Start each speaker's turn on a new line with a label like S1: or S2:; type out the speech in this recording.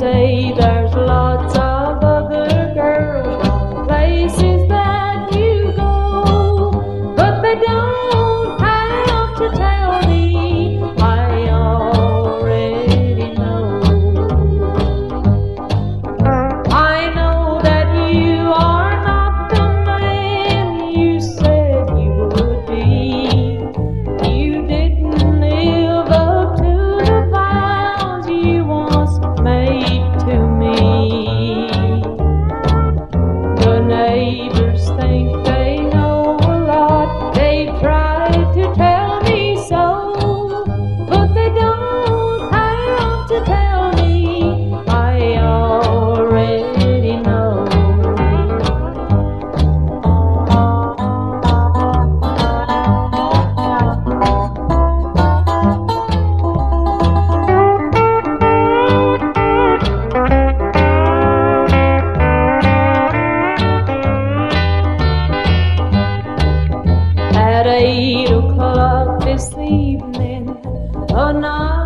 S1: say that first thing. this evening. Oh, no.